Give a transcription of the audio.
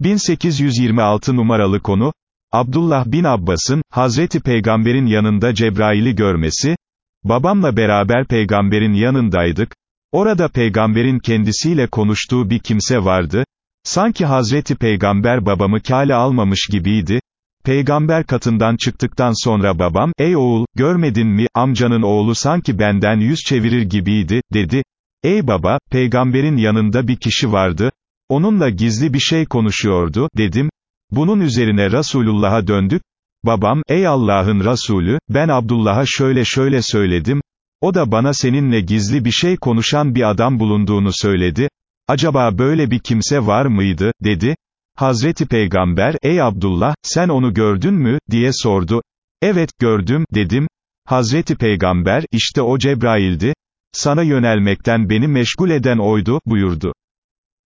1826 numaralı konu, Abdullah bin Abbas'ın, Hazreti Peygamber'in yanında Cebrail'i görmesi, babamla beraber peygamberin yanındaydık, orada peygamberin kendisiyle konuştuğu bir kimse vardı, sanki Hazreti Peygamber babamı kale almamış gibiydi, Peygamber katından çıktıktan sonra babam, ey oğul, görmedin mi, amcanın oğlu sanki benden yüz çevirir gibiydi, dedi. Ey baba, peygamberin yanında bir kişi vardı, onunla gizli bir şey konuşuyordu, dedim. Bunun üzerine Resulullah'a döndük, babam, ey Allah'ın Resulü, ben Abdullah'a şöyle şöyle söyledim, o da bana seninle gizli bir şey konuşan bir adam bulunduğunu söyledi, acaba böyle bir kimse var mıydı, dedi. Hazreti Peygamber, ey Abdullah, sen onu gördün mü, diye sordu. Evet, gördüm, dedim. Hazreti Peygamber, işte o Cebrail'di, sana yönelmekten beni meşgul eden oydu, buyurdu.